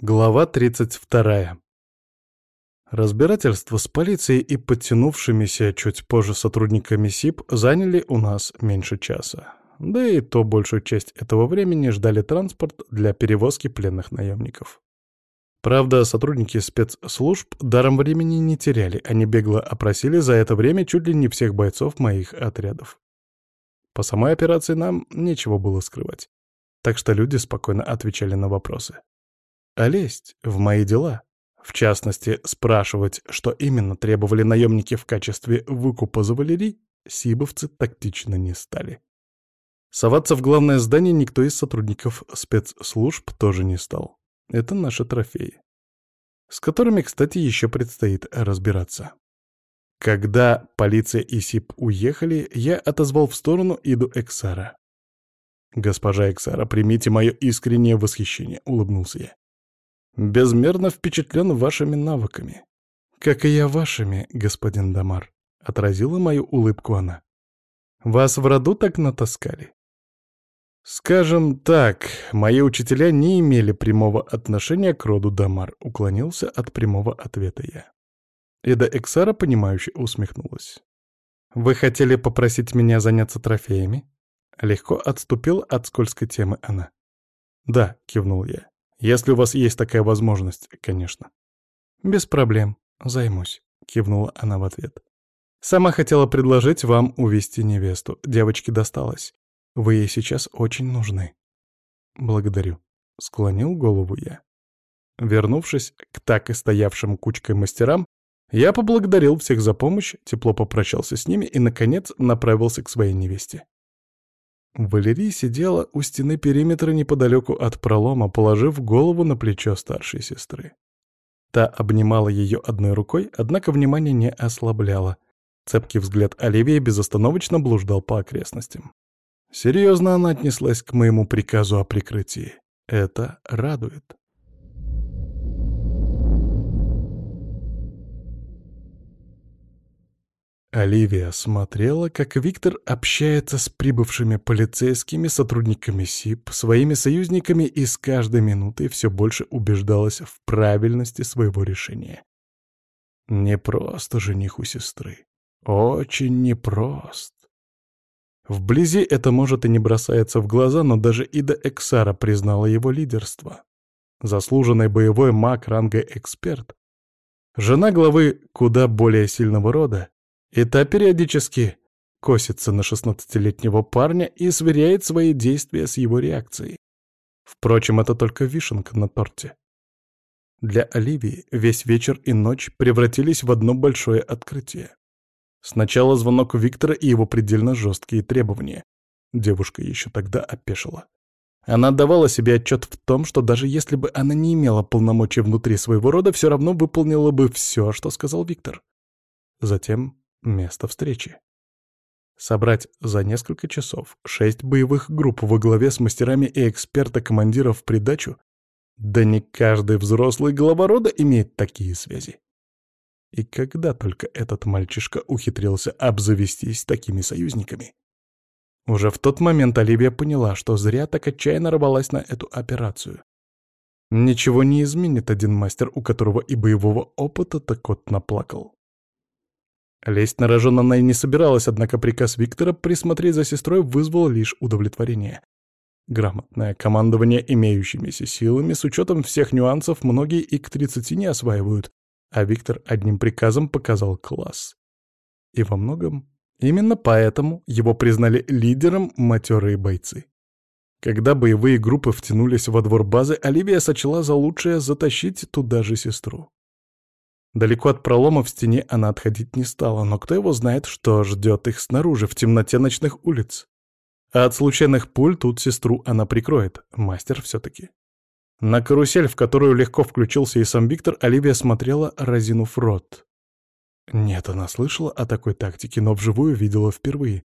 Глава 32. Разбирательство с полицией и подтянувшимися чуть позже сотрудниками СИП заняли у нас меньше часа. Да и то большую часть этого времени ждали транспорт для перевозки пленных наемников. Правда, сотрудники спецслужб даром времени не теряли, они бегло опросили за это время чуть ли не всех бойцов моих отрядов. По самой операции нам нечего было скрывать, так что люди спокойно отвечали на вопросы. А лезть в мои дела, в частности, спрашивать, что именно требовали наемники в качестве выкупа за Валерий, сибовцы тактично не стали. Соваться в главное здание никто из сотрудников спецслужб тоже не стал. Это наши трофеи. С которыми, кстати, еще предстоит разбираться. Когда полиция и СИП уехали, я отозвал в сторону Иду Эксара. «Госпожа Эксара, примите мое искреннее восхищение», — улыбнулся я. Безмерно впечатлен вашими навыками. Как и я вашими, господин Дамар, — отразила мою улыбку она. Вас в роду так натаскали? Скажем так, мои учителя не имели прямого отношения к роду Дамар, уклонился от прямого ответа я. Эда Эксара, понимающе усмехнулась. «Вы хотели попросить меня заняться трофеями?» Легко отступил от скользкой темы она. «Да», — кивнул я. Если у вас есть такая возможность, конечно. Без проблем, займусь, кивнула она в ответ. Сама хотела предложить вам увести невесту. Девочке досталось. Вы ей сейчас очень нужны. Благодарю. Склонил голову я. Вернувшись к так и стоявшим кучкой мастерам, я поблагодарил всех за помощь, тепло попрощался с ними и, наконец, направился к своей невесте. Валерий сидела у стены периметра неподалеку от пролома, положив голову на плечо старшей сестры. Та обнимала ее одной рукой, однако внимание не ослабляло. Цепкий взгляд Оливии безостановочно блуждал по окрестностям. Серьезно она отнеслась к моему приказу о прикрытии. Это радует. Оливия смотрела, как Виктор общается с прибывшими полицейскими сотрудниками СИП, своими союзниками и с каждой минутой все больше убеждалась в правильности своего решения. Не просто жених у сестры. Очень непрост. Вблизи это, может, и не бросается в глаза, но даже Ида Эксара признала его лидерство. Заслуженный боевой маг ранга эксперт. Жена главы куда более сильного рода, и та периодически косится на шестнадцатилетнего парня и сверяет свои действия с его реакцией. Впрочем, это только вишенка на торте. Для Оливии весь вечер и ночь превратились в одно большое открытие. Сначала звонок Виктора и его предельно жесткие требования. Девушка еще тогда опешила. Она давала себе отчет в том, что даже если бы она не имела полномочий внутри своего рода, все равно выполнила бы все, что сказал Виктор. Затем место встречи. Собрать за несколько часов шесть боевых групп во главе с мастерами и эксперта-командиров в придачу? Да не каждый взрослый глава рода имеет такие связи. И когда только этот мальчишка ухитрился обзавестись такими союзниками? Уже в тот момент Оливия поняла, что зря так отчаянно рвалась на эту операцию. Ничего не изменит один мастер, у которого и боевого опыта-то кот наплакал. Лезть на рожон она и не собиралась, однако приказ Виктора присмотреть за сестрой вызвал лишь удовлетворение. Грамотное командование имеющимися силами, с учетом всех нюансов, многие и к 30 не осваивают, а Виктор одним приказом показал класс. И во многом именно поэтому его признали лидером матерые бойцы. Когда боевые группы втянулись во двор базы, Оливия сочла за лучшее затащить туда же сестру. Далеко от пролома в стене она отходить не стала, но кто его знает, что ждет их снаружи, в темноте ночных улиц. А от случайных пуль тут сестру она прикроет, мастер все-таки. На карусель, в которую легко включился и сам Виктор, Оливия смотрела, разинув рот. Нет, она слышала о такой тактике, но вживую видела впервые.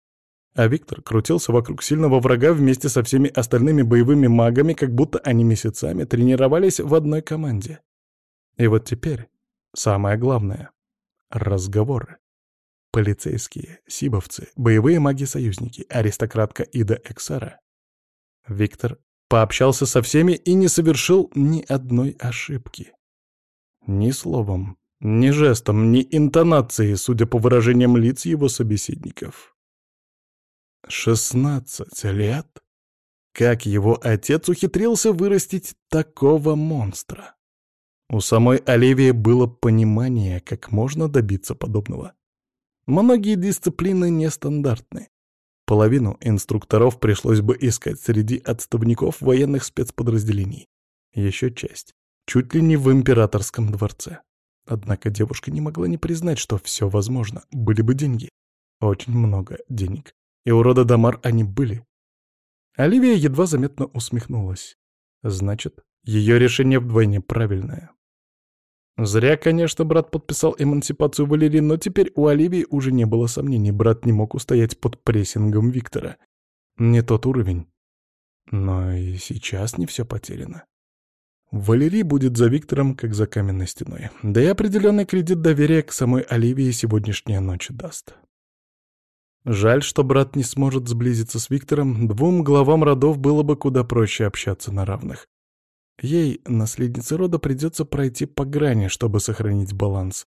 А Виктор крутился вокруг сильного врага вместе со всеми остальными боевыми магами, как будто они месяцами тренировались в одной команде. И вот теперь Самое главное — разговоры. Полицейские, сибовцы, боевые маги-союзники, аристократка Ида Эксара. Виктор пообщался со всеми и не совершил ни одной ошибки. Ни словом, ни жестом, ни интонацией, судя по выражениям лиц его собеседников. Шестнадцать лет? Как его отец ухитрился вырастить такого монстра? У самой Оливии было понимание, как можно добиться подобного. Многие дисциплины нестандартны. Половину инструкторов пришлось бы искать среди отставников военных спецподразделений. Еще часть. Чуть ли не в императорском дворце. Однако девушка не могла не признать, что все возможно. Были бы деньги. Очень много денег. И у рода Дамар они были. Оливия едва заметно усмехнулась. Значит, ее решение вдвойне правильное. Зря, конечно, брат подписал эмансипацию Валерии, но теперь у Оливии уже не было сомнений, брат не мог устоять под прессингом Виктора. Не тот уровень. Но и сейчас не все потеряно. Валерий будет за Виктором, как за каменной стеной. Да и определенный кредит доверия к самой Оливии сегодняшняя ночь даст. Жаль, что брат не сможет сблизиться с Виктором, двум главам родов было бы куда проще общаться на равных. Ей, наследнице рода, придется пройти по грани, чтобы сохранить баланс.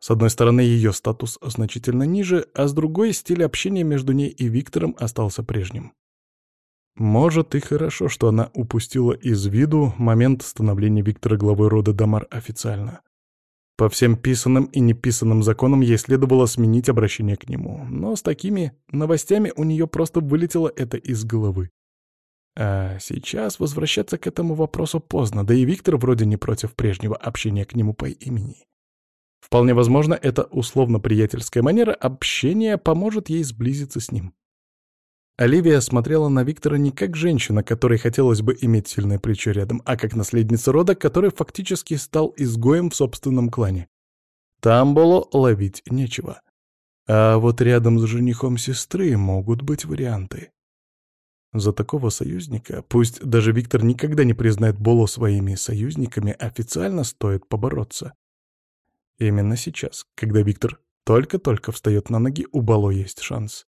С одной стороны, ее статус значительно ниже, а с другой, стиль общения между ней и Виктором остался прежним. Может, и хорошо, что она упустила из виду момент становления Виктора главой рода Дамар официально. По всем писанным и неписанным законам ей следовало сменить обращение к нему, но с такими новостями у нее просто вылетело это из головы. А сейчас возвращаться к этому вопросу поздно, да и Виктор вроде не против прежнего общения к нему по имени. Вполне возможно, эта условно-приятельская манера общения поможет ей сблизиться с ним. Оливия смотрела на Виктора не как женщина, которой хотелось бы иметь сильное плечо рядом, а как наследница рода, который фактически стал изгоем в собственном клане. Там было ловить нечего. А вот рядом с женихом сестры могут быть варианты. За такого союзника, пусть даже Виктор никогда не признает Боло своими союзниками, официально стоит побороться. Именно сейчас, когда Виктор только-только встает на ноги, у Боло есть шанс.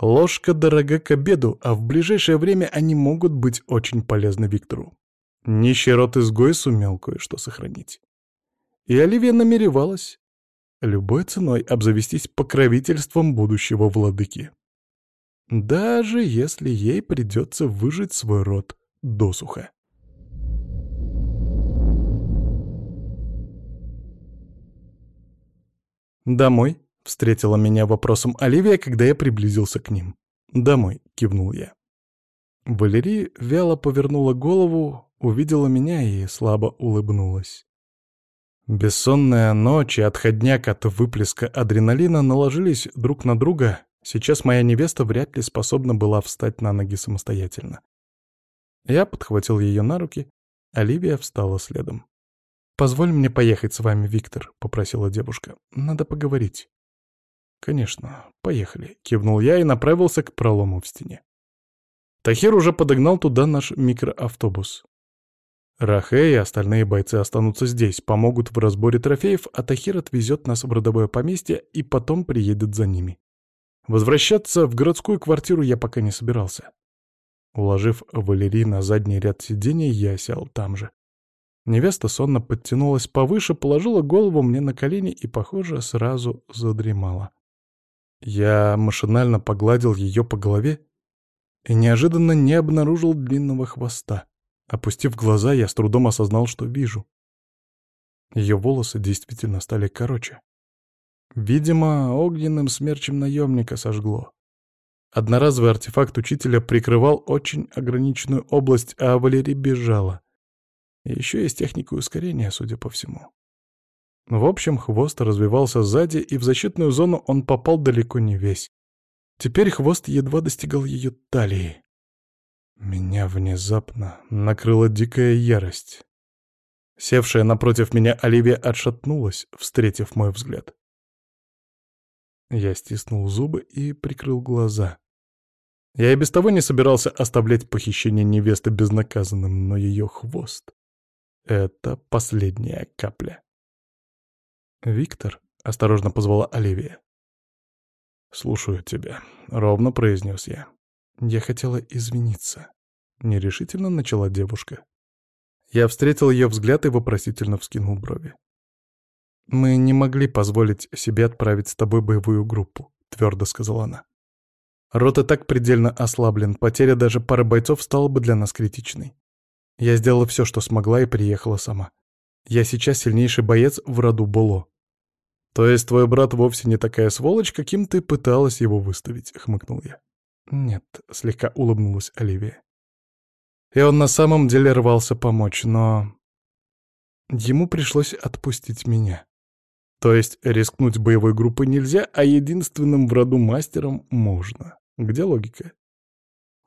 Ложка дорога к обеду, а в ближайшее время они могут быть очень полезны Виктору. Нищий род-изгой сумел кое-что сохранить. И Оливия намеревалась любой ценой обзавестись покровительством будущего владыки даже если ей придется выжить свой род досуха. «Домой?» — встретила меня вопросом Оливия, когда я приблизился к ним. «Домой», — кивнул я. Валерия вяло повернула голову, увидела меня и слабо улыбнулась. Бессонная ночь и отходняк от выплеска адреналина наложились друг на друга, Сейчас моя невеста вряд ли способна была встать на ноги самостоятельно. Я подхватил ее на руки, Оливия встала следом. «Позволь мне поехать с вами, Виктор», — попросила девушка. «Надо поговорить». «Конечно, поехали», — кивнул я и направился к пролому в стене. Тахир уже подогнал туда наш микроавтобус. Рахе и остальные бойцы останутся здесь, помогут в разборе трофеев, а Тахир отвезет нас в родовое поместье и потом приедет за ними. Возвращаться в городскую квартиру я пока не собирался. Уложив Валерий на задний ряд сидений, я сел там же. Невеста сонно подтянулась повыше, положила голову мне на колени и, похоже, сразу задремала. Я машинально погладил ее по голове и неожиданно не обнаружил длинного хвоста. Опустив глаза, я с трудом осознал, что вижу. Ее волосы действительно стали короче. Видимо, огненным смерчем наемника сожгло. Одноразовый артефакт учителя прикрывал очень ограниченную область, а Валерий бежала. Еще есть техника ускорения, судя по всему. В общем, хвост развивался сзади, и в защитную зону он попал далеко не весь. Теперь хвост едва достигал ее талии. Меня внезапно накрыла дикая ярость. Севшая напротив меня Оливия отшатнулась, встретив мой взгляд. Я стиснул зубы и прикрыл глаза. Я и без того не собирался оставлять похищение невесты безнаказанным, но ее хвост — это последняя капля. «Виктор», — осторожно позвала Оливия. «Слушаю тебя», — ровно произнес я. Я хотела извиниться. нерешительно начала девушка. Я встретил ее взгляд и вопросительно вскинул брови. «Мы не могли позволить себе отправить с тобой боевую группу», — твердо сказала она. «Рот и так предельно ослаблен, потеря даже пары бойцов стала бы для нас критичной. Я сделала все, что смогла, и приехала сама. Я сейчас сильнейший боец в роду Боло». «То есть твой брат вовсе не такая сволочь, каким ты пыталась его выставить?» — хмыкнул я. «Нет», — слегка улыбнулась Оливия. И он на самом деле рвался помочь, но... Ему пришлось отпустить меня. То есть рискнуть боевой группой нельзя, а единственным в роду мастером можно. Где логика?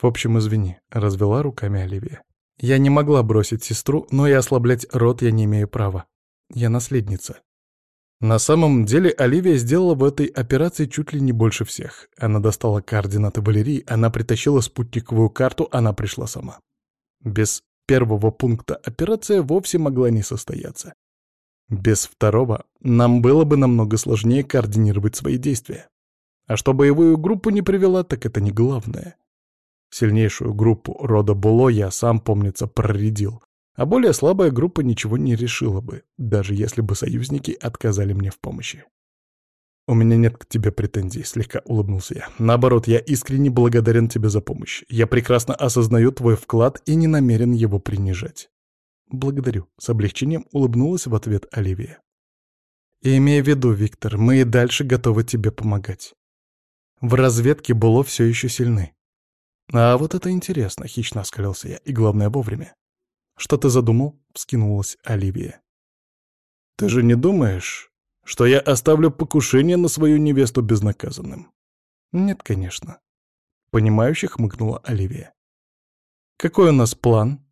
В общем, извини, развела руками Оливия. Я не могла бросить сестру, но и ослаблять род я не имею права. Я наследница. На самом деле Оливия сделала в этой операции чуть ли не больше всех. Она достала координаты Валерии, она притащила спутниковую карту, она пришла сама. Без первого пункта операция вовсе могла не состояться. Без второго нам было бы намного сложнее координировать свои действия. А что боевую группу не привела, так это не главное. Сильнейшую группу рода Було я сам, помнится, проредил, а более слабая группа ничего не решила бы, даже если бы союзники отказали мне в помощи. «У меня нет к тебе претензий», — слегка улыбнулся я. «Наоборот, я искренне благодарен тебе за помощь. Я прекрасно осознаю твой вклад и не намерен его принижать». «Благодарю», — с облегчением улыбнулась в ответ Оливия. «И имея в виду, Виктор, мы и дальше готовы тебе помогать. В разведке было все еще сильны». «А вот это интересно», — хищно оскалился я, и главное вовремя. «Что ты задумал?» — вскинулась Оливия. «Ты же не думаешь, что я оставлю покушение на свою невесту безнаказанным. Нет, конечно. Понимающе хмыкнула Оливия. Какой у нас план?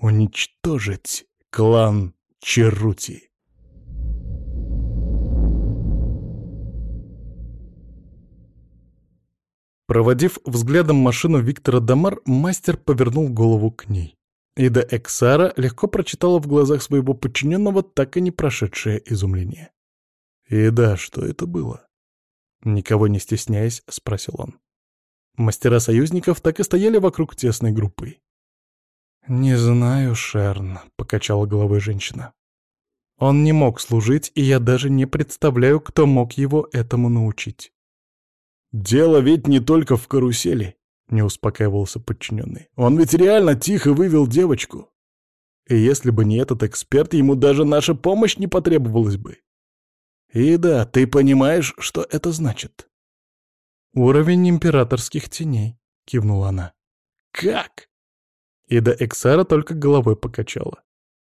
Уничтожить клан Черути. Проводив взглядом машину Виктора Дамар, мастер повернул голову к ней. Ида Эксара легко прочитала в глазах своего подчиненного так и не прошедшее изумление. «Ида, что это было?» Никого не стесняясь, спросил он. Мастера союзников так и стояли вокруг тесной группы. «Не знаю, Шерн», — покачала головой женщина. «Он не мог служить, и я даже не представляю, кто мог его этому научить». «Дело ведь не только в карусели», — не успокаивался подчиненный. «Он ведь реально тихо вывел девочку. И если бы не этот эксперт, ему даже наша помощь не потребовалась бы. И да, ты понимаешь, что это значит?» «Уровень императорских теней», — кивнула она. «Как?» Ида Эксара только головой покачала.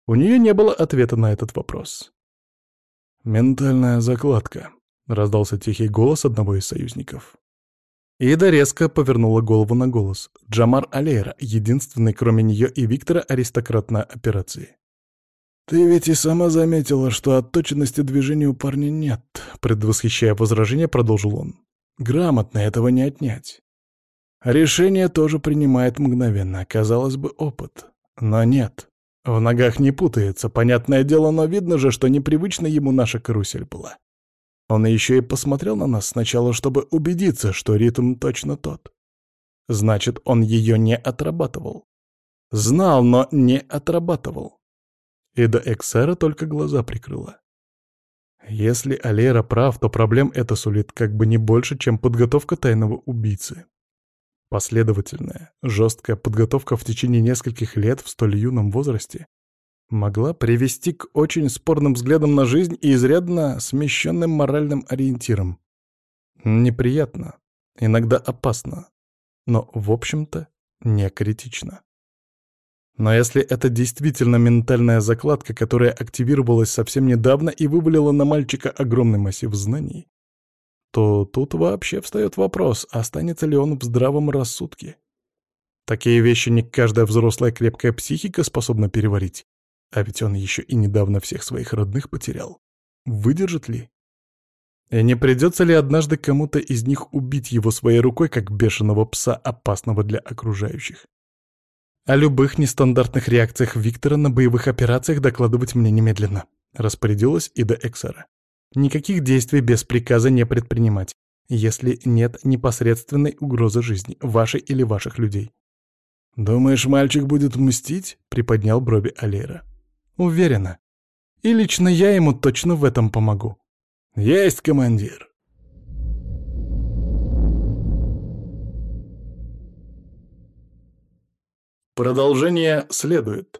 У нее не было ответа на этот вопрос. «Ментальная закладка», — раздался тихий голос одного из союзников. Ида резко повернула голову на голос. Джамар Алейра, единственный, кроме нее и Виктора, аристократ на операции. «Ты ведь и сама заметила, что отточенности движения у парня нет», — предвосхищая возражение, продолжил он. «Грамотно этого не отнять. Решение тоже принимает мгновенно, казалось бы, опыт. Но нет. В ногах не путается, понятное дело, но видно же, что непривычно ему наша карусель была. Он еще и посмотрел на нас сначала, чтобы убедиться, что ритм точно тот. Значит, он ее не отрабатывал. Знал, но не отрабатывал. И до Эксера только глаза прикрыла. Если Алера прав, то проблем это сулит как бы не больше, чем подготовка тайного убийцы. Последовательная, жесткая подготовка в течение нескольких лет в столь юном возрасте могла привести к очень спорным взглядам на жизнь и изрядно смещенным моральным ориентирам. Неприятно, иногда опасно, но, в общем-то, не критично. Но если это действительно ментальная закладка, которая активировалась совсем недавно и вывалила на мальчика огромный массив знаний, то тут вообще встает вопрос, останется ли он в здравом рассудке. Такие вещи не каждая взрослая крепкая психика способна переварить. А ведь он еще и недавно всех своих родных потерял. Выдержит ли? И не придется ли однажды кому-то из них убить его своей рукой, как бешеного пса, опасного для окружающих? О любых нестандартных реакциях Виктора на боевых операциях докладывать мне немедленно, распорядилась Ида Эксера. Никаких действий без приказа не предпринимать, если нет непосредственной угрозы жизни, вашей или ваших людей. «Думаешь, мальчик будет мстить?» — приподнял брови Алира. «Уверена. И лично я ему точно в этом помогу». «Есть, командир!» Продолжение следует.